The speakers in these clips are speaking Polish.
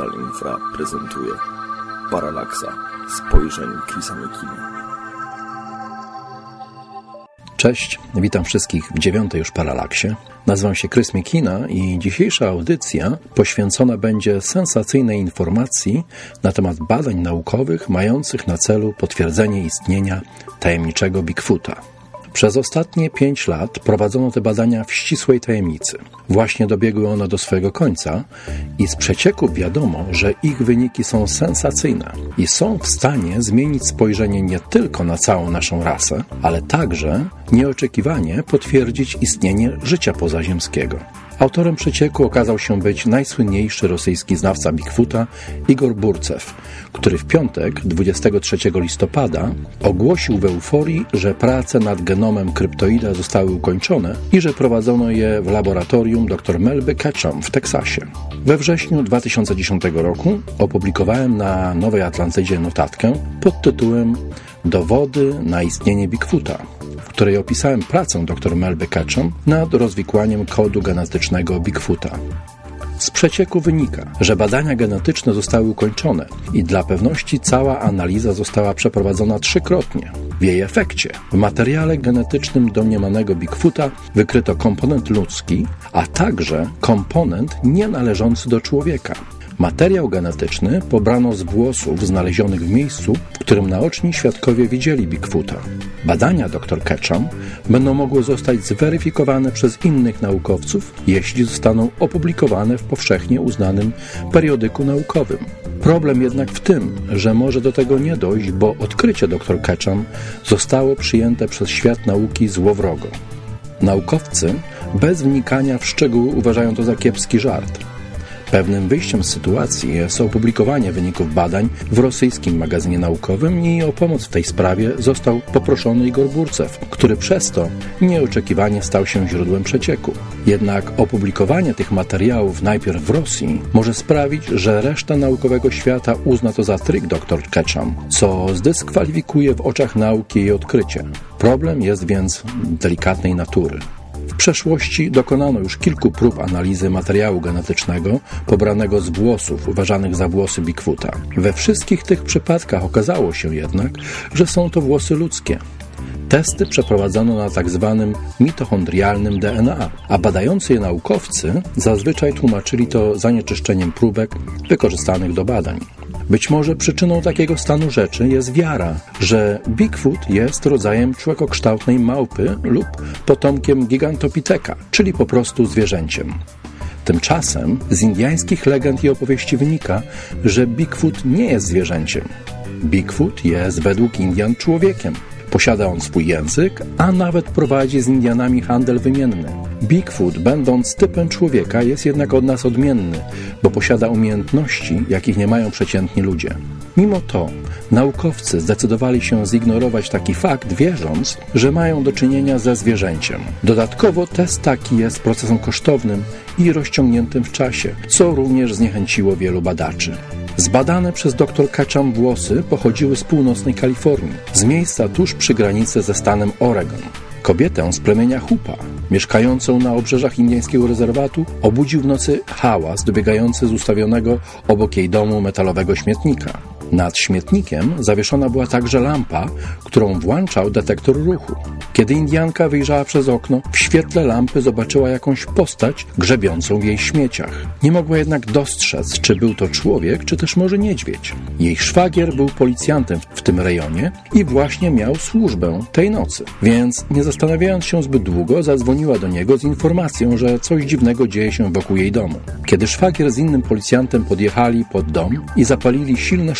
Portal Infra prezentuje Paralaksa spojrzeń Chrisa Mekina. Cześć, witam wszystkich w dziewiątej już Paralaksie. Nazywam się Chris Mikina i dzisiejsza audycja poświęcona będzie sensacyjnej informacji na temat badań naukowych mających na celu potwierdzenie istnienia tajemniczego Bigfoota. Przez ostatnie pięć lat prowadzono te badania w ścisłej tajemnicy. Właśnie dobiegły one do swojego końca i z przecieków wiadomo, że ich wyniki są sensacyjne i są w stanie zmienić spojrzenie nie tylko na całą naszą rasę, ale także nieoczekiwanie potwierdzić istnienie życia pozaziemskiego. Autorem przecieku okazał się być najsłynniejszy rosyjski znawca Bigfoota Igor Burcew, który w piątek 23 listopada ogłosił w euforii, że prace nad genomem kryptoida zostały ukończone i że prowadzono je w laboratorium dr Melby Ketchum w Teksasie. We wrześniu 2010 roku opublikowałem na Nowej Atlantydzie notatkę pod tytułem Dowody na istnienie Bigfoota której opisałem pracę dr Melby Ketchum nad rozwikłaniem kodu genetycznego Bigfoota. Z przecieku wynika, że badania genetyczne zostały ukończone i dla pewności cała analiza została przeprowadzona trzykrotnie. W jej efekcie w materiale genetycznym domniemanego Bigfoota wykryto komponent ludzki, a także komponent nienależący do człowieka. Materiał genetyczny pobrano z włosów znalezionych w miejscu, w którym naoczni świadkowie widzieli Bigfoota. Badania dr Ketchum będą mogły zostać zweryfikowane przez innych naukowców, jeśli zostaną opublikowane w powszechnie uznanym periodyku naukowym. Problem jednak w tym, że może do tego nie dojść, bo odkrycie dr Ketchum zostało przyjęte przez świat nauki złowrogo. Naukowcy bez wnikania w szczegóły uważają to za kiepski żart. Pewnym wyjściem z sytuacji jest opublikowanie wyników badań w rosyjskim magazynie naukowym i o pomoc w tej sprawie został poproszony Igor Burcew, który przez to nieoczekiwanie stał się źródłem przecieku. Jednak opublikowanie tych materiałów najpierw w Rosji może sprawić, że reszta naukowego świata uzna to za tryk dr Ketchum, co zdyskwalifikuje w oczach nauki jej odkrycie. Problem jest więc delikatnej natury. W przeszłości dokonano już kilku prób analizy materiału genetycznego pobranego z włosów uważanych za włosy Bigfoota. We wszystkich tych przypadkach okazało się jednak, że są to włosy ludzkie. Testy przeprowadzono na tzw. Tak mitochondrialnym DNA, a badający je naukowcy zazwyczaj tłumaczyli to zanieczyszczeniem próbek wykorzystanych do badań. Być może przyczyną takiego stanu rzeczy jest wiara, że Bigfoot jest rodzajem człekokształtnej małpy lub potomkiem gigantopiteka, czyli po prostu zwierzęciem. Tymczasem z indiańskich legend i opowieści wynika, że Bigfoot nie jest zwierzęciem. Bigfoot jest według Indian człowiekiem. Posiada on swój język, a nawet prowadzi z Indianami handel wymienny. Bigfoot, będąc typem człowieka, jest jednak od nas odmienny, bo posiada umiejętności, jakich nie mają przeciętni ludzie. Mimo to naukowcy zdecydowali się zignorować taki fakt, wierząc, że mają do czynienia ze zwierzęciem. Dodatkowo test taki jest procesem kosztownym i rozciągniętym w czasie, co również zniechęciło wielu badaczy. Zbadane przez dr Kaczam włosy pochodziły z północnej Kalifornii, z miejsca tuż przy granicy ze stanem Oregon. Kobietę z plemienia Hupa, mieszkającą na obrzeżach indyjskiego rezerwatu, obudził w nocy hałas dobiegający z ustawionego obok jej domu metalowego śmietnika. Nad śmietnikiem zawieszona była także lampa, którą włączał detektor ruchu. Kiedy Indianka wyjrzała przez okno, w świetle lampy zobaczyła jakąś postać grzebiącą w jej śmieciach. Nie mogła jednak dostrzec, czy był to człowiek, czy też może niedźwiedź. Jej szwagier był policjantem w tym rejonie i właśnie miał służbę tej nocy, więc nie zastanawiając się zbyt długo, zadzwoniła do niego z informacją, że coś dziwnego dzieje się wokół jej domu. Kiedy szwagier z innym policjantem podjechali pod dom i zapalili silne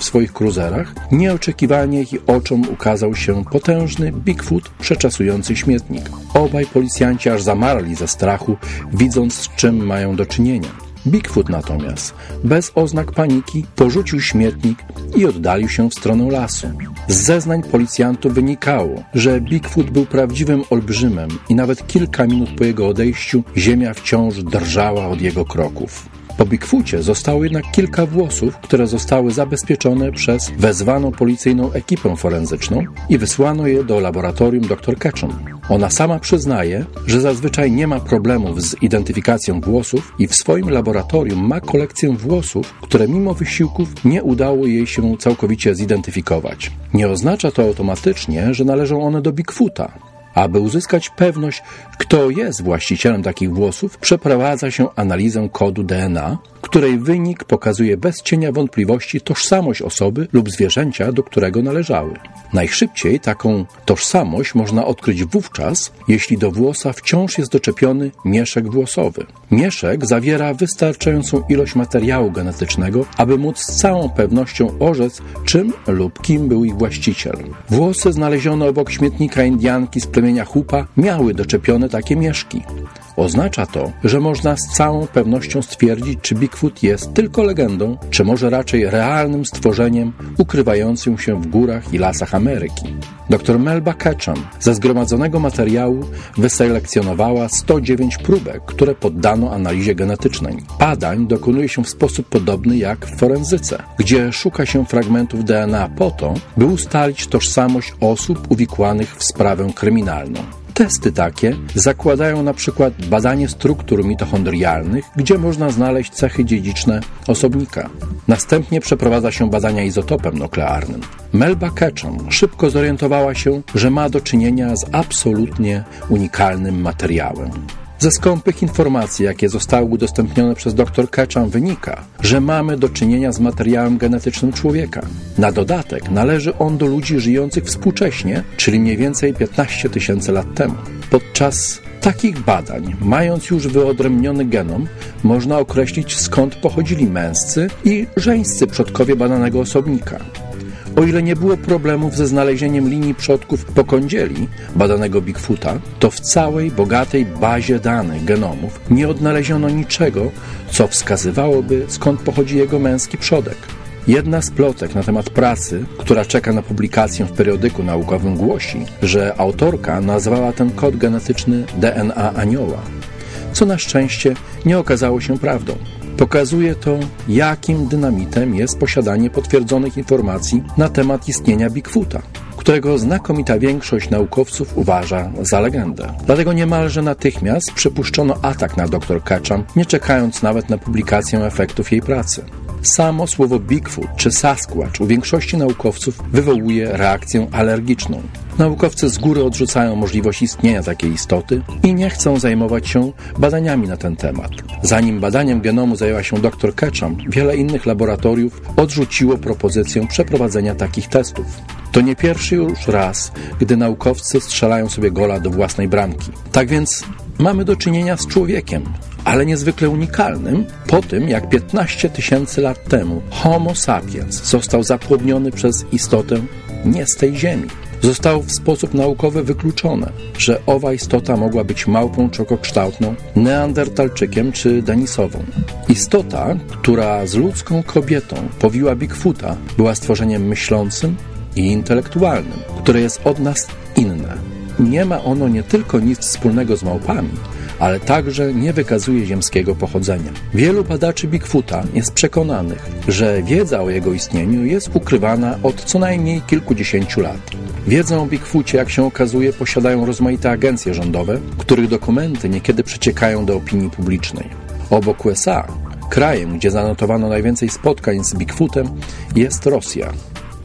w swoich kruzerach, nieoczekiwanie ich oczom ukazał się potężny Bigfoot przeczasujący śmietnik. Obaj policjanci aż zamarli ze strachu, widząc z czym mają do czynienia. Bigfoot natomiast, bez oznak paniki, porzucił śmietnik i oddalił się w stronę lasu. Z zeznań policjantów wynikało, że Bigfoot był prawdziwym olbrzymem i nawet kilka minut po jego odejściu ziemia wciąż drżała od jego kroków. Po Bigfoocie zostało jednak kilka włosów, które zostały zabezpieczone przez wezwaną policyjną ekipę forenzyczną i wysłano je do laboratorium dr Ketchum. Ona sama przyznaje, że zazwyczaj nie ma problemów z identyfikacją włosów i w swoim laboratorium ma kolekcję włosów, które mimo wysiłków nie udało jej się całkowicie zidentyfikować. Nie oznacza to automatycznie, że należą one do Bigfoota. Aby uzyskać pewność, kto jest właścicielem takich włosów, przeprowadza się analizę kodu DNA, której wynik pokazuje bez cienia wątpliwości tożsamość osoby lub zwierzęcia, do którego należały. Najszybciej taką tożsamość można odkryć wówczas, jeśli do włosa wciąż jest doczepiony mieszek włosowy. Mieszek zawiera wystarczającą ilość materiału genetycznego, aby móc z całą pewnością orzec, czym lub kim był ich właściciel. Włosy znalezione obok śmietnika Indianki z plemienia Hupa miały doczepione takie mieszki. Oznacza to, że można z całą pewnością stwierdzić, czy Bigfoot jest tylko legendą, czy może raczej realnym stworzeniem ukrywającym się w górach i lasach Ameryki. Dr Melba Ketchum ze zgromadzonego materiału wyselekcjonowała 109 próbek, które poddano analizie genetycznej. Badań dokonuje się w sposób podobny jak w forenzyce, gdzie szuka się fragmentów DNA po to, by ustalić tożsamość osób uwikłanych w sprawę kryminalną. Testy takie zakładają na przykład badanie struktur mitochondrialnych, gdzie można znaleźć cechy dziedziczne osobnika. Następnie przeprowadza się badania izotopem nuklearnym. Melba Ketchum szybko zorientowała się, że ma do czynienia z absolutnie unikalnym materiałem. Ze skąpych informacji, jakie zostały udostępnione przez dr Ketchum, wynika, że mamy do czynienia z materiałem genetycznym człowieka. Na dodatek należy on do ludzi żyjących współcześnie, czyli mniej więcej 15 tysięcy lat temu. Podczas takich badań, mając już wyodrębniony genom, można określić skąd pochodzili męscy i żeńscy przodkowie badanego osobnika. O ile nie było problemów ze znalezieniem linii przodków po kądzieli badanego Bigfoota, to w całej bogatej bazie danych genomów nie odnaleziono niczego, co wskazywałoby skąd pochodzi jego męski przodek. Jedna z plotek na temat pracy, która czeka na publikację w periodyku naukowym, głosi, że autorka nazwała ten kod genetyczny DNA anioła, co na szczęście nie okazało się prawdą. Pokazuje to, jakim dynamitem jest posiadanie potwierdzonych informacji na temat istnienia Bigfoota, którego znakomita większość naukowców uważa za legendę. Dlatego niemalże natychmiast przypuszczono atak na dr Ketchum, nie czekając nawet na publikację efektów jej pracy. Samo słowo Bigfoot czy Sasquatch u większości naukowców wywołuje reakcję alergiczną. Naukowcy z góry odrzucają możliwość istnienia takiej istoty i nie chcą zajmować się badaniami na ten temat. Zanim badaniem genomu zajęła się dr Ketchum, wiele innych laboratoriów odrzuciło propozycję przeprowadzenia takich testów. To nie pierwszy już raz, gdy naukowcy strzelają sobie gola do własnej bramki. Tak więc mamy do czynienia z człowiekiem, ale niezwykle unikalnym po tym, jak 15 tysięcy lat temu Homo sapiens został zapłodniony przez istotę nie z tej ziemi. Zostało w sposób naukowy wykluczone, że owa istota mogła być małpą czokokształtną, neandertalczykiem czy denisową. Istota, która z ludzką kobietą powiła Bigfoota, była stworzeniem myślącym i intelektualnym, które jest od nas inne. Nie ma ono nie tylko nic wspólnego z małpami, ale także nie wykazuje ziemskiego pochodzenia. Wielu badaczy Bigfoota jest przekonanych, że wiedza o jego istnieniu jest ukrywana od co najmniej kilkudziesięciu lat. Wiedzę o Bigfoocie, jak się okazuje, posiadają rozmaite agencje rządowe, których dokumenty niekiedy przeciekają do opinii publicznej. Obok USA, krajem, gdzie zanotowano najwięcej spotkań z Bigfootem, jest Rosja.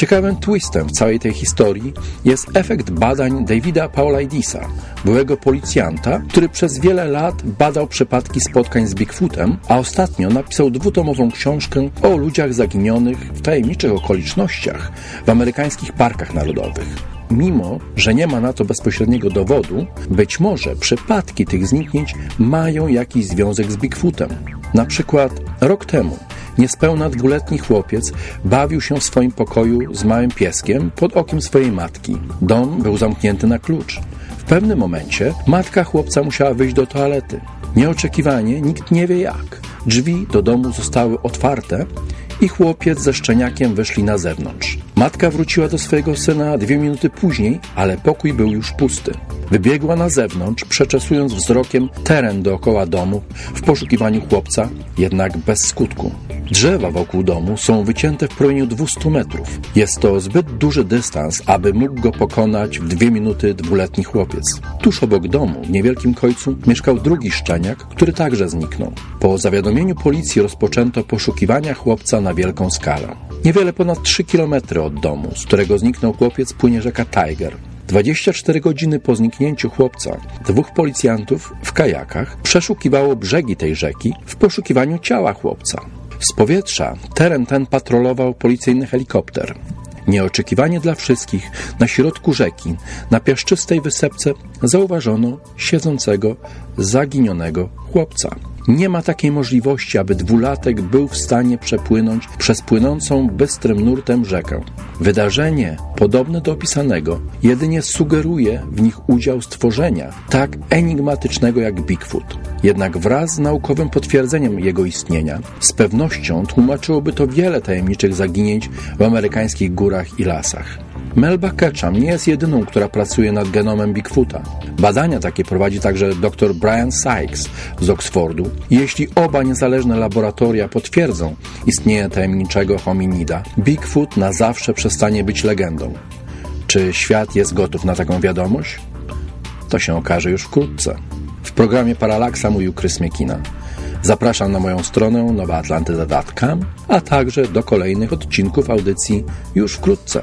Ciekawym twistem w całej tej historii jest efekt badań Davida Paulaidisa, byłego policjanta, który przez wiele lat badał przypadki spotkań z Bigfootem, a ostatnio napisał dwutomową książkę o ludziach zaginionych w tajemniczych okolicznościach w amerykańskich parkach narodowych. Mimo, że nie ma na to bezpośredniego dowodu, być może przypadki tych zniknięć mają jakiś związek z Bigfootem. Na przykład rok temu Niespełna dwuletni chłopiec bawił się w swoim pokoju z małym pieskiem pod okiem swojej matki. Dom był zamknięty na klucz. W pewnym momencie matka chłopca musiała wyjść do toalety. Nieoczekiwanie, nikt nie wie jak. Drzwi do domu zostały otwarte i chłopiec ze szczeniakiem wyszli na zewnątrz. Matka wróciła do swojego syna dwie minuty później, ale pokój był już pusty. Wybiegła na zewnątrz, przeczesując wzrokiem teren dookoła domu w poszukiwaniu chłopca, jednak bez skutku. Drzewa wokół domu są wycięte w promieniu 200 metrów. Jest to zbyt duży dystans, aby mógł go pokonać w dwie minuty dwuletni chłopiec. Tuż obok domu, w niewielkim końcu, mieszkał drugi szczeniak, który także zniknął. Po zawiadomieniu policji rozpoczęto poszukiwania chłopca na wielką skalę. Niewiele ponad 3 km od domu, z którego zniknął chłopiec, płynie rzeka Tiger. 24 godziny po zniknięciu chłopca, dwóch policjantów w kajakach przeszukiwało brzegi tej rzeki w poszukiwaniu ciała chłopca. Z powietrza teren ten patrolował policyjny helikopter. Nieoczekiwanie dla wszystkich, na środku rzeki, na piaszczystej wysepce, zauważono siedzącego, zaginionego chłopca. Nie ma takiej możliwości, aby dwulatek był w stanie przepłynąć przez płynącą bystrym nurtem rzekę. Wydarzenie, podobne do opisanego, jedynie sugeruje w nich udział stworzenia tak enigmatycznego jak Bigfoot. Jednak wraz z naukowym potwierdzeniem jego istnienia, z pewnością tłumaczyłoby to wiele tajemniczych zaginięć w amerykańskich górach i lasach. Melba Ketchum nie jest jedyną, która pracuje nad genomem Bigfoota. Badania takie prowadzi także dr Brian Sykes z Oxfordu. Jeśli oba niezależne laboratoria potwierdzą istnienie tajemniczego hominida, Bigfoot na zawsze przestanie być legendą. Czy świat jest gotów na taką wiadomość? To się okaże już wkrótce. W programie Paralaksa mówił Chris Miekina. Zapraszam na moją stronę nowaatlantyda.com, a także do kolejnych odcinków audycji już wkrótce.